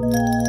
Música